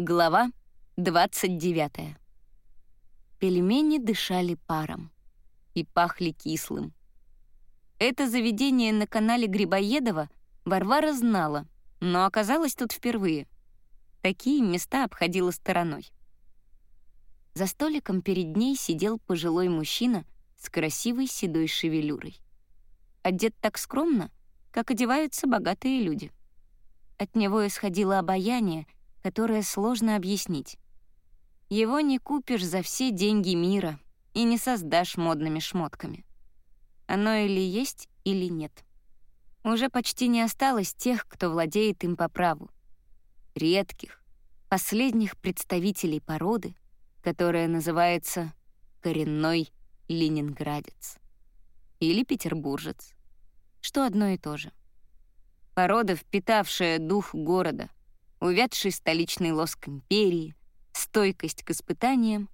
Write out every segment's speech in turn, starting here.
Глава 29. Пельмени дышали паром и пахли кислым. Это заведение на канале Грибоедова Варвара знала, но оказалась тут впервые. Такие места обходила стороной. За столиком перед ней сидел пожилой мужчина с красивой седой шевелюрой. Одет так скромно, как одеваются богатые люди. От него исходило обаяние — которое сложно объяснить. Его не купишь за все деньги мира и не создашь модными шмотками. Оно или есть, или нет. Уже почти не осталось тех, кто владеет им по праву. Редких, последних представителей породы, которая называется коренной ленинградец или петербуржец, что одно и то же. Порода, впитавшая дух города, увядший столичный лоск империи, стойкость к испытаниям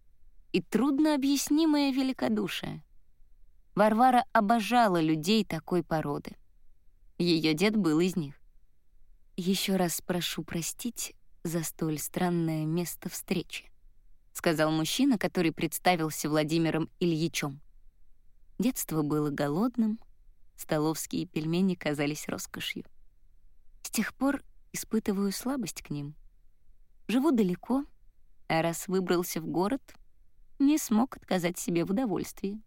и труднообъяснимое великодушие. Варвара обожала людей такой породы. Ее дед был из них. Еще раз прошу простить за столь странное место встречи», — сказал мужчина, который представился Владимиром Ильичем. Детство было голодным, столовские пельмени казались роскошью. С тех пор испытываю слабость к ним. Живу далеко, а раз выбрался в город, не смог отказать себе в удовольствии.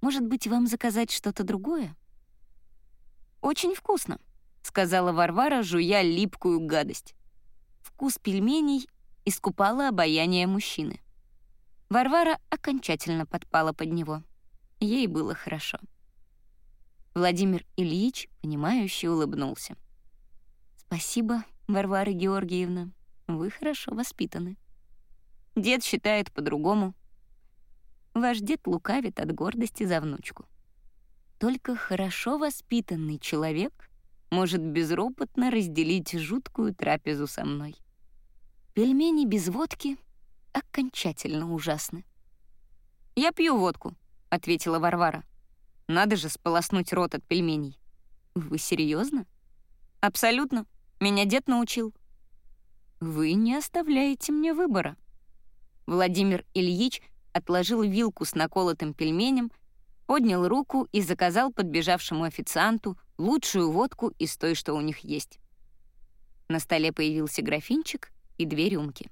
Может быть, вам заказать что-то другое? «Очень вкусно», — сказала Варвара, жуя липкую гадость. Вкус пельменей искупала обаяние мужчины. Варвара окончательно подпала под него. Ей было хорошо. Владимир Ильич, понимающе улыбнулся. «Спасибо, Варвара Георгиевна. Вы хорошо воспитаны». Дед считает по-другому. Ваш дед лукавит от гордости за внучку. Только хорошо воспитанный человек может безропотно разделить жуткую трапезу со мной. Пельмени без водки окончательно ужасны. «Я пью водку», — ответила Варвара. «Надо же сполоснуть рот от пельменей». «Вы серьезно? «Абсолютно. Меня дед научил». «Вы не оставляете мне выбора». Владимир Ильич отложил вилку с наколотым пельменем, поднял руку и заказал подбежавшему официанту лучшую водку из той, что у них есть. На столе появился графинчик и две рюмки.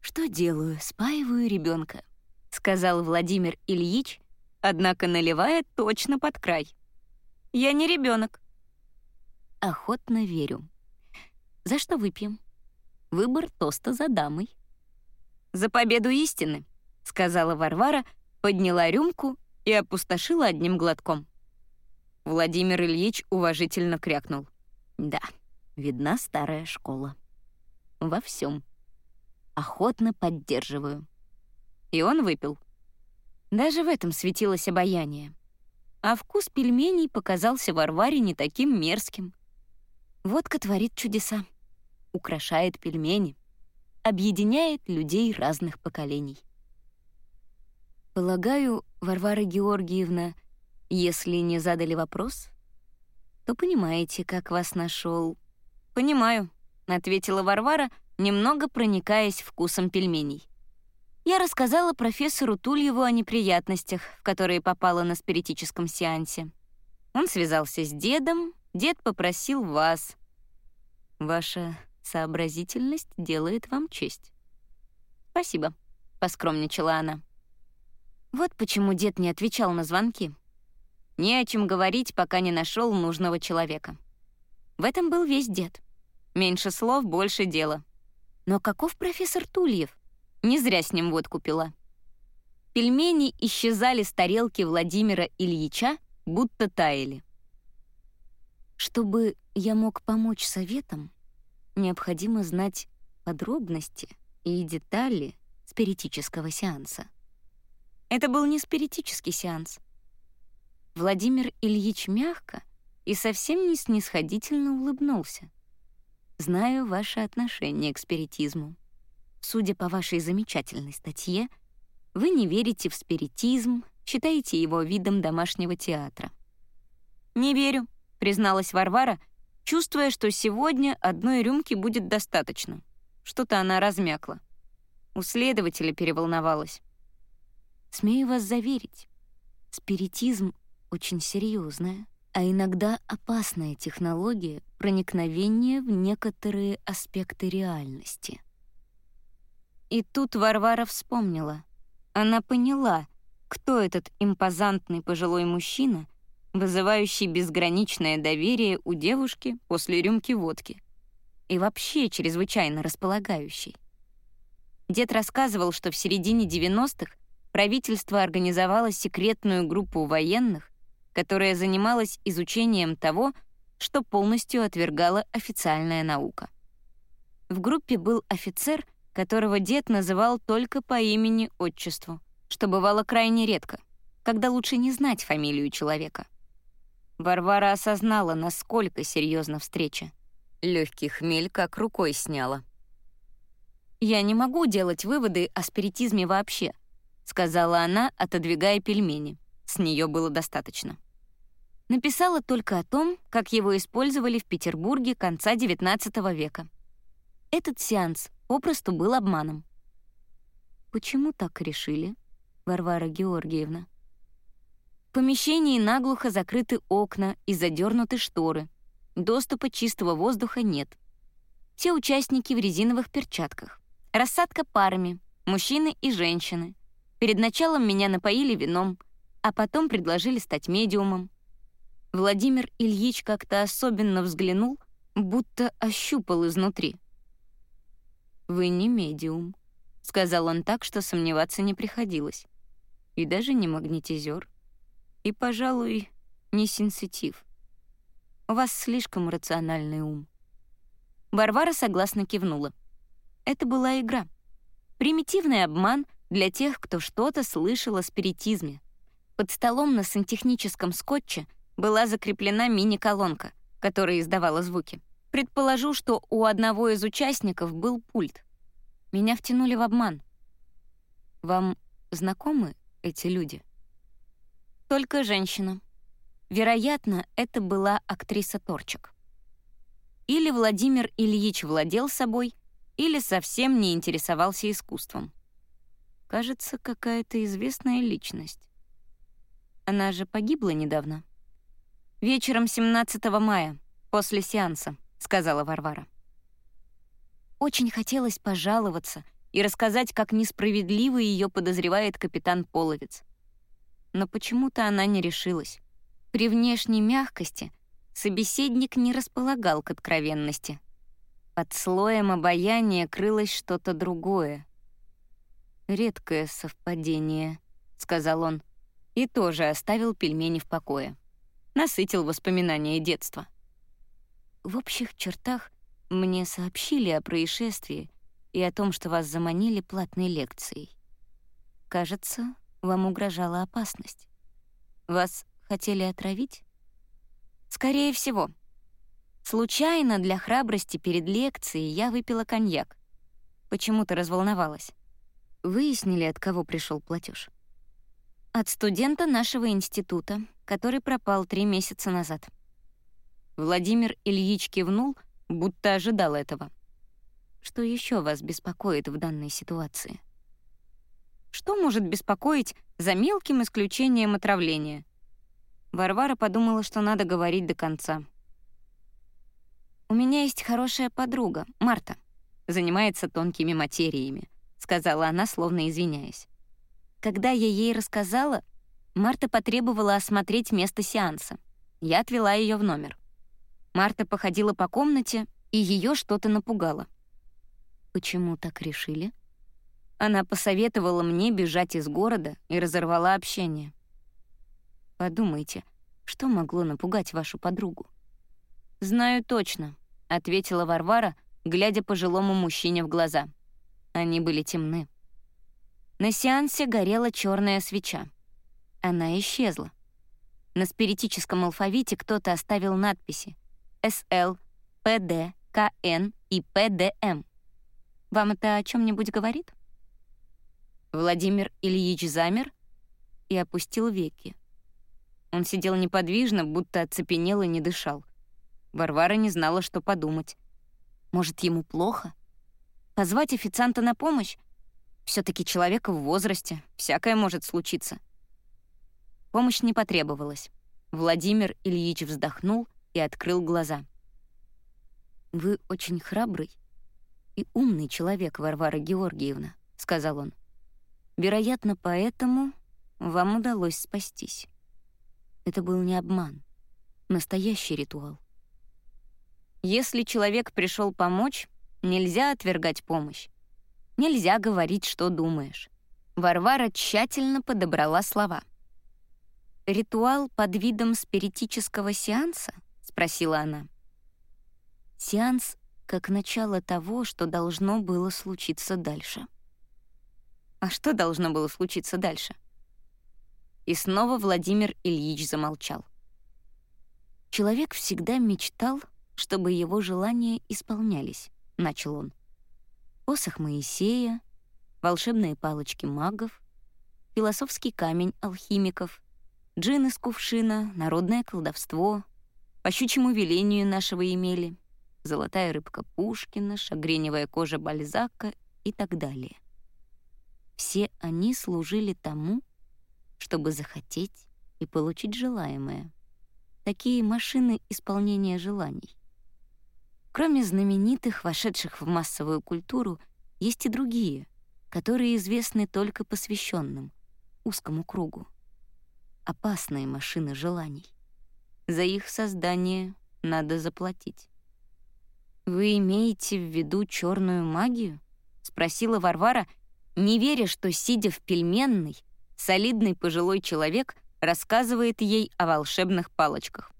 «Что делаю? Спаиваю ребенка, сказал Владимир Ильич, однако наливая точно под край. «Я не ребенок. «Охотно верю», за что выпьем? Выбор тоста за дамой. «За победу истины», — сказала Варвара, подняла рюмку и опустошила одним глотком. Владимир Ильич уважительно крякнул. «Да, видна старая школа. Во всем. Охотно поддерживаю». И он выпил. Даже в этом светилось обаяние. А вкус пельменей показался Варваре не таким мерзким. Водка творит чудеса украшает пельмени, объединяет людей разных поколений. Полагаю, Варвара Георгиевна, если не задали вопрос, то понимаете, как вас нашел. «Понимаю», — ответила Варвара, немного проникаясь вкусом пельменей. Я рассказала профессору Тульеву о неприятностях, в которые попала на спиритическом сеансе. Он связался с дедом, дед попросил вас. Ваша Сообразительность делает вам честь. Спасибо, поскромничала она. Вот почему дед не отвечал на звонки. Не о чем говорить, пока не нашел нужного человека. В этом был весь дед. Меньше слов, больше дела. Но каков профессор Тульев? Не зря с ним водку пила. Пельмени исчезали с тарелки Владимира Ильича, будто таяли. Чтобы я мог помочь советам, необходимо знать подробности и детали спиритического сеанса. Это был не спиритический сеанс. Владимир Ильич мягко и совсем не снисходительно улыбнулся. «Знаю ваше отношение к спиритизму. Судя по вашей замечательной статье, вы не верите в спиритизм, считаете его видом домашнего театра». «Не верю», — призналась Варвара, чувствуя, что сегодня одной рюмки будет достаточно. Что-то она размякла. У следователя переволновалась. Смею вас заверить, спиритизм очень серьезная, а иногда опасная технология проникновения в некоторые аспекты реальности. И тут Варвара вспомнила. Она поняла, кто этот импозантный пожилой мужчина, вызывающий безграничное доверие у девушки после рюмки водки и вообще чрезвычайно располагающий. Дед рассказывал, что в середине 90-х правительство организовало секретную группу военных, которая занималась изучением того, что полностью отвергала официальная наука. В группе был офицер, которого дед называл только по имени-отчеству, что бывало крайне редко, когда лучше не знать фамилию человека. Варвара осознала, насколько серьезна встреча. Легкий хмель как рукой сняла. «Я не могу делать выводы о спиритизме вообще», сказала она, отодвигая пельмени. С нее было достаточно. Написала только о том, как его использовали в Петербурге конца XIX века. Этот сеанс попросту был обманом. «Почему так решили, Варвара Георгиевна?» Помещении наглухо закрыты окна и задернуты шторы — Доступа чистого воздуха нет. Все участники в резиновых перчатках. Рассадка парами, мужчины и женщины. Перед началом меня напоили вином, а потом предложили стать медиумом. Владимир Ильич как-то особенно взглянул, будто ощупал изнутри. «Вы не медиум», — сказал он так, что сомневаться не приходилось. И даже не магнетизер. И, пожалуй, не сенситив. У вас слишком рациональный ум». Варвара согласно кивнула. Это была игра. Примитивный обман для тех, кто что-то слышал о спиритизме. Под столом на сантехническом скотче была закреплена мини-колонка, которая издавала звуки. Предположу, что у одного из участников был пульт. Меня втянули в обман. Вам знакомы эти люди? Только женщина. Вероятно, это была актриса Торчик. Или Владимир Ильич владел собой, или совсем не интересовался искусством. Кажется, какая-то известная личность. Она же погибла недавно. «Вечером 17 мая, после сеанса», — сказала Варвара. Очень хотелось пожаловаться и рассказать, как несправедливо ее подозревает капитан Половец. Но почему-то она не решилась. При внешней мягкости собеседник не располагал к откровенности. Под слоем обаяния крылось что-то другое. «Редкое совпадение», — сказал он, и тоже оставил пельмени в покое. Насытил воспоминания детства. В общих чертах мне сообщили о происшествии и о том, что вас заманили платной лекцией. Кажется, вам угрожала опасность. Вас Хотели отравить? Скорее всего. Случайно для храбрости перед лекцией я выпила коньяк. Почему-то разволновалась. Выяснили, от кого пришел платеж. От студента нашего института, который пропал три месяца назад. Владимир Ильич кивнул, будто ожидал этого. Что еще вас беспокоит в данной ситуации? Что может беспокоить за мелким исключением отравления — Варвара подумала, что надо говорить до конца. «У меня есть хорошая подруга, Марта. Занимается тонкими материями», — сказала она, словно извиняясь. Когда я ей рассказала, Марта потребовала осмотреть место сеанса. Я отвела ее в номер. Марта походила по комнате, и ее что-то напугало. «Почему так решили?» Она посоветовала мне бежать из города и разорвала общение. Подумайте, что могло напугать вашу подругу? «Знаю точно», — ответила Варвара, глядя пожилому мужчине в глаза. Они были темны. На сеансе горела черная свеча. Она исчезла. На спиритическом алфавите кто-то оставил надписи «СЛ», «ПД», «КН» и «ПДМ». Вам это о чем нибудь говорит? Владимир Ильич замер и опустил веки. Он сидел неподвижно, будто оцепенел и не дышал. Варвара не знала, что подумать. Может, ему плохо? Позвать официанта на помощь? все таки человек в возрасте, всякое может случиться. Помощь не потребовалась. Владимир Ильич вздохнул и открыл глаза. «Вы очень храбрый и умный человек, Варвара Георгиевна», — сказал он. «Вероятно, поэтому вам удалось спастись. Это был не обман, настоящий ритуал. Если человек пришел помочь, нельзя отвергать помощь. Нельзя говорить, что думаешь. Варвара тщательно подобрала слова. «Ритуал под видом спиритического сеанса?» — спросила она. Сеанс как начало того, что должно было случиться дальше. А что должно было случиться дальше? И снова Владимир Ильич замолчал. Человек всегда мечтал, чтобы его желания исполнялись, начал он. Посох Моисея, волшебные палочки магов, философский камень алхимиков, джин из кувшина, народное колдовство, по щучьему велению нашего имели, золотая рыбка Пушкина, шагреневая кожа Бальзака и так далее. Все они служили тому, чтобы захотеть и получить желаемое. Такие машины исполнения желаний. Кроме знаменитых, вошедших в массовую культуру, есть и другие, которые известны только посвященным, узкому кругу. Опасные машины желаний. За их создание надо заплатить. «Вы имеете в виду черную магию?» — спросила Варвара, не веря, что, сидя в пельменной, солидный пожилой человек рассказывает ей о волшебных палочках.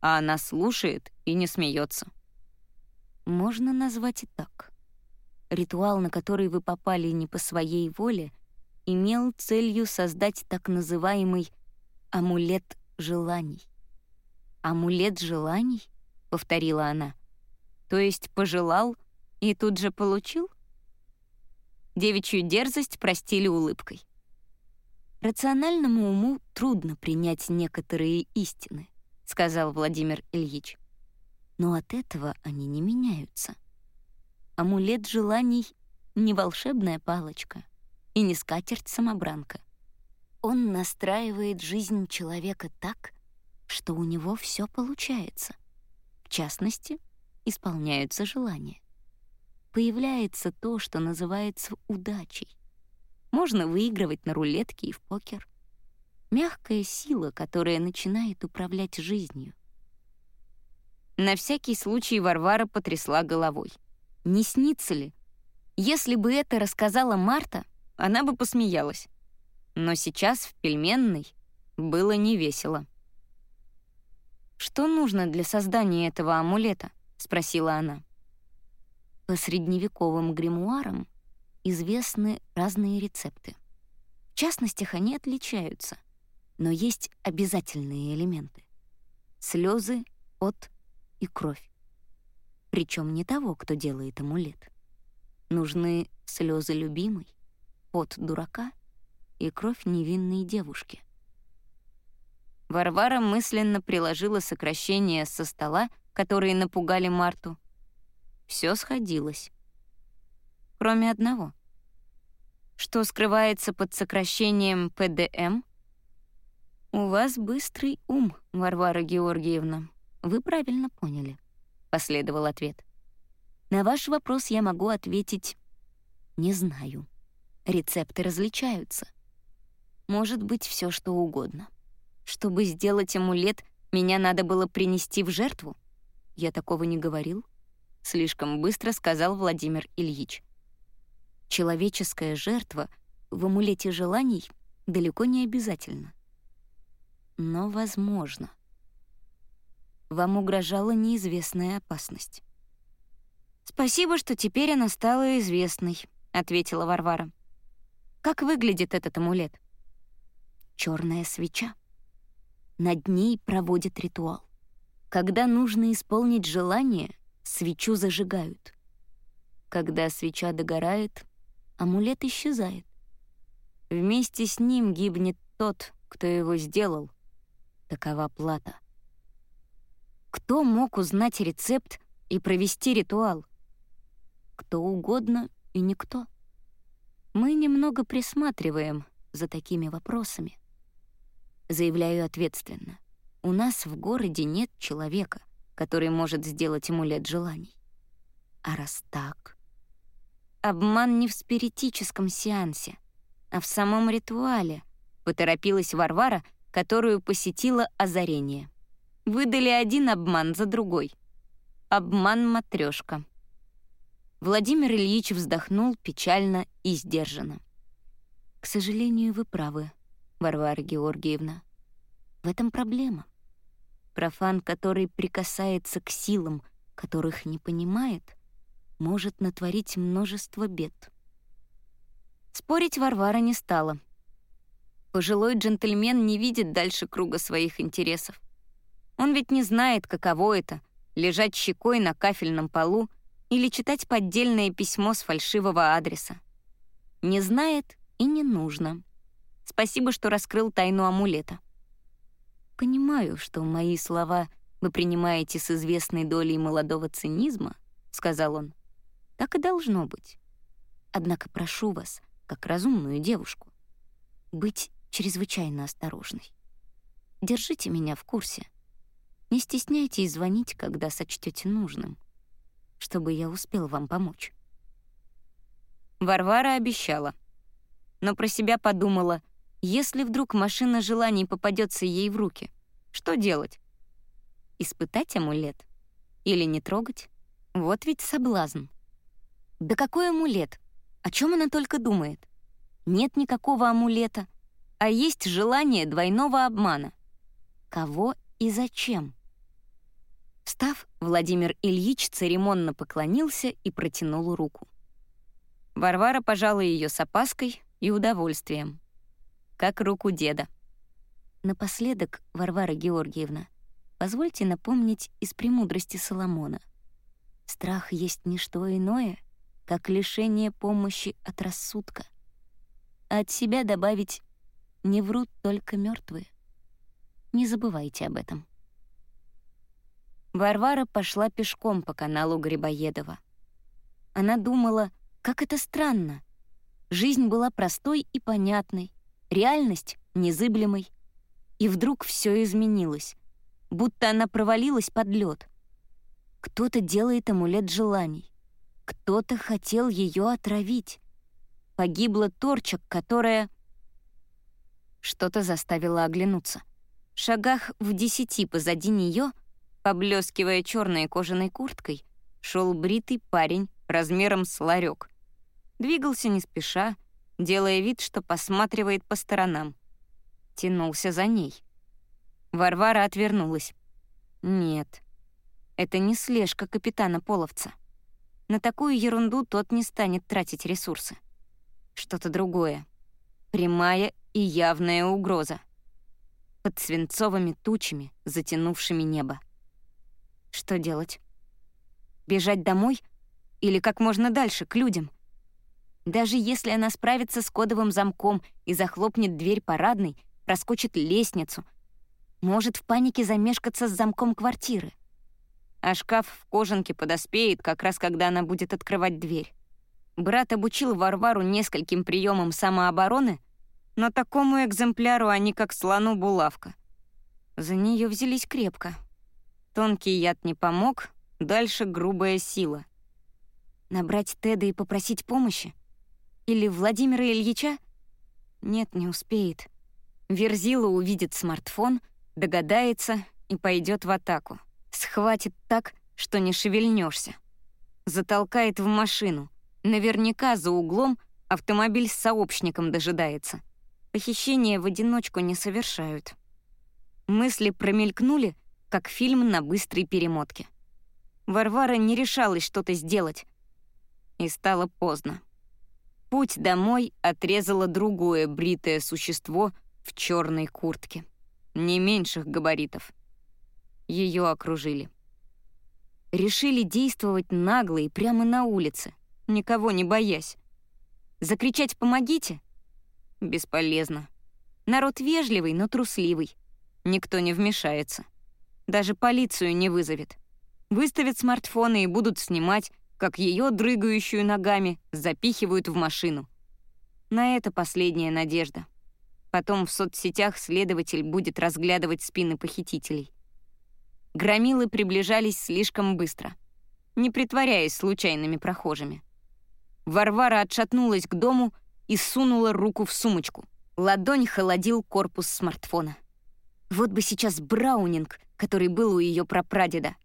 А она слушает и не смеется. Можно назвать и так. Ритуал, на который вы попали не по своей воле, имел целью создать так называемый амулет желаний. «Амулет желаний?» — повторила она. «То есть пожелал и тут же получил?» Девичью дерзость простили улыбкой. «Рациональному уму трудно принять некоторые истины», — сказал Владимир Ильич. «Но от этого они не меняются. Амулет желаний — не волшебная палочка и не скатерть-самобранка. Он настраивает жизнь человека так, что у него все получается. В частности, исполняются желания. Появляется то, что называется удачей. Можно выигрывать на рулетке и в покер. Мягкая сила, которая начинает управлять жизнью. На всякий случай Варвара потрясла головой. Не снится ли? Если бы это рассказала Марта, она бы посмеялась. Но сейчас в пельменной было невесело. «Что нужно для создания этого амулета?» — спросила она. По средневековым гримуарам известны разные рецепты. В частностях они отличаются, но есть обязательные элементы. Слезы, пот и кровь. Причем не того, кто делает амулет. Нужны слезы любимой, пот дурака и кровь невинной девушки. Варвара мысленно приложила сокращения со стола, которые напугали Марту. Все сходилось. Кроме одного — что скрывается под сокращением ПДМ? У вас быстрый ум, Варвара Георгиевна. Вы правильно поняли, последовал ответ. На ваш вопрос я могу ответить не знаю. Рецепты различаются. Может быть, все что угодно. Чтобы сделать амулет, меня надо было принести в жертву? Я такого не говорил. Слишком быстро сказал Владимир Ильич. Человеческая жертва в амулете желаний далеко не обязательно. Но возможно. Вам угрожала неизвестная опасность. «Спасибо, что теперь она стала известной», — ответила Варвара. «Как выглядит этот амулет?» Черная свеча. Над ней проводят ритуал. Когда нужно исполнить желание, свечу зажигают. Когда свеча догорает, амулет исчезает. Вместе с ним гибнет тот, кто его сделал. Такова плата. Кто мог узнать рецепт и провести ритуал? кто угодно и никто. Мы немного присматриваем за такими вопросами. Заявляю ответственно. У нас в городе нет человека, который может сделать амулет желаний. А раз так... Обман не в спиритическом сеансе, а в самом ритуале, поторопилась Варвара, которую посетила озарение. Выдали один обман за другой. Обман матрешка. Владимир Ильич вздохнул печально и сдержанно. «К сожалению, вы правы, Варвара Георгиевна. В этом проблема. Профан, который прикасается к силам, которых не понимает, может натворить множество бед. Спорить Варвара не стала. Пожилой джентльмен не видит дальше круга своих интересов. Он ведь не знает, каково это — лежать щекой на кафельном полу или читать поддельное письмо с фальшивого адреса. Не знает и не нужно. Спасибо, что раскрыл тайну амулета. Понимаю, что мои слова вы принимаете с известной долей молодого цинизма, — сказал он. Так и должно быть. Однако прошу вас, как разумную девушку, быть чрезвычайно осторожной. Держите меня в курсе. Не стесняйтесь звонить, когда сочтете нужным, чтобы я успел вам помочь. Варвара обещала, но про себя подумала, если вдруг машина желаний попадется ей в руки, что делать? Испытать амулет? Или не трогать? Вот ведь соблазн. Да какой амулет? О чем она только думает? Нет никакого амулета, а есть желание двойного обмана. Кого и зачем? Встав, Владимир Ильич церемонно поклонился и протянул руку. Варвара пожала ее с опаской и удовольствием, как руку деда. Напоследок, Варвара Георгиевна, позвольте напомнить из премудрости Соломона. Страх есть не что иное — как лишение помощи от рассудка. А от себя добавить «не врут только мертвые». Не забывайте об этом. Варвара пошла пешком по каналу Грибоедова. Она думала, как это странно. Жизнь была простой и понятной, реальность — незыблемой. И вдруг все изменилось, будто она провалилась под лед. Кто-то делает амулет желаний. Кто-то хотел ее отравить. Погибла Торчак, которая... Что-то заставило оглянуться. В шагах в десяти позади нее, поблескивая черной кожаной курткой, шел бритый парень размером с ларек. Двигался не спеша, делая вид, что посматривает по сторонам. Тянулся за ней. Варвара отвернулась. Нет, это не слежка капитана Половца. На такую ерунду тот не станет тратить ресурсы. Что-то другое. Прямая и явная угроза. Под свинцовыми тучами, затянувшими небо. Что делать? Бежать домой? Или как можно дальше, к людям? Даже если она справится с кодовым замком и захлопнет дверь парадной, проскочит лестницу, может в панике замешкаться с замком квартиры а шкаф в кожанке подоспеет, как раз когда она будет открывать дверь. Брат обучил Варвару нескольким приемам самообороны, но такому экземпляру они как слону булавка. За нее взялись крепко. Тонкий яд не помог, дальше грубая сила. Набрать Теда и попросить помощи? Или Владимира Ильича? Нет, не успеет. Верзила увидит смартфон, догадается и пойдет в атаку. Схватит так, что не шевельнешься. Затолкает в машину. Наверняка за углом автомобиль с сообщником дожидается. Похищение в одиночку не совершают. Мысли промелькнули, как фильм на быстрой перемотке. Варвара не решалась что-то сделать. И стало поздно. Путь домой отрезало другое бритое существо в черной куртке. Не меньших габаритов ее окружили. Решили действовать нагло и прямо на улице, никого не боясь. Закричать «помогите» — бесполезно. Народ вежливый, но трусливый. Никто не вмешается. Даже полицию не вызовет. Выставят смартфоны и будут снимать, как ее, дрыгающую ногами, запихивают в машину. На это последняя надежда. Потом в соцсетях следователь будет разглядывать спины похитителей. Громилы приближались слишком быстро, не притворяясь случайными прохожими. Варвара отшатнулась к дому и сунула руку в сумочку. Ладонь холодил корпус смартфона. Вот бы сейчас Браунинг, который был у ее прапрадеда.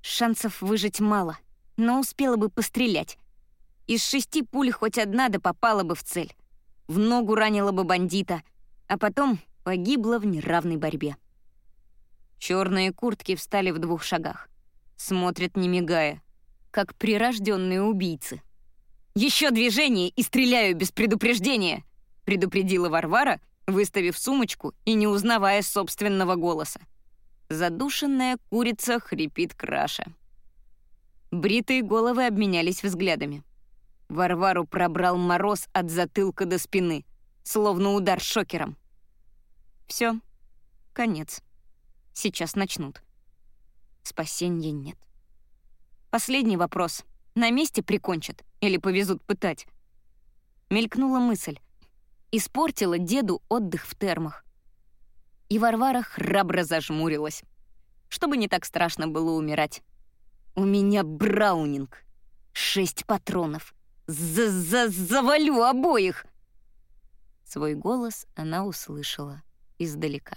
Шансов выжить мало, но успела бы пострелять. Из шести пуль хоть одна да попала бы в цель. В ногу ранила бы бандита, а потом погибла в неравной борьбе. Черные куртки встали в двух шагах. Смотрят, не мигая, как прирожденные убийцы. «Еще движение и стреляю без предупреждения!» — предупредила Варвара, выставив сумочку и не узнавая собственного голоса. Задушенная курица хрипит краша. Бритые головы обменялись взглядами. Варвару пробрал мороз от затылка до спины, словно удар шокером. Все, конец. Сейчас начнут. Спасения нет. Последний вопрос. На месте прикончат или повезут пытать? Мелькнула мысль. Испортила деду отдых в термах. И Варвара храбро зажмурилась, чтобы не так страшно было умирать. «У меня браунинг. Шесть патронов. За-за-завалю обоих!» Свой голос она услышала издалека.